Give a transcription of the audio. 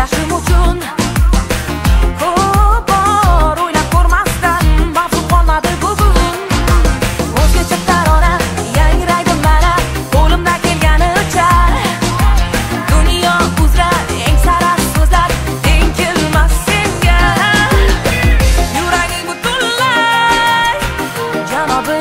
dardashim uchun ko'p bor o'ylab ko'rmasdan mavzu qolmadi bugun o'zgacha tarona yangraydi mana qo'limdan kelganicha dunyo uzra eng sara so'zlar teng kelmas senga yuraging butunlay janobi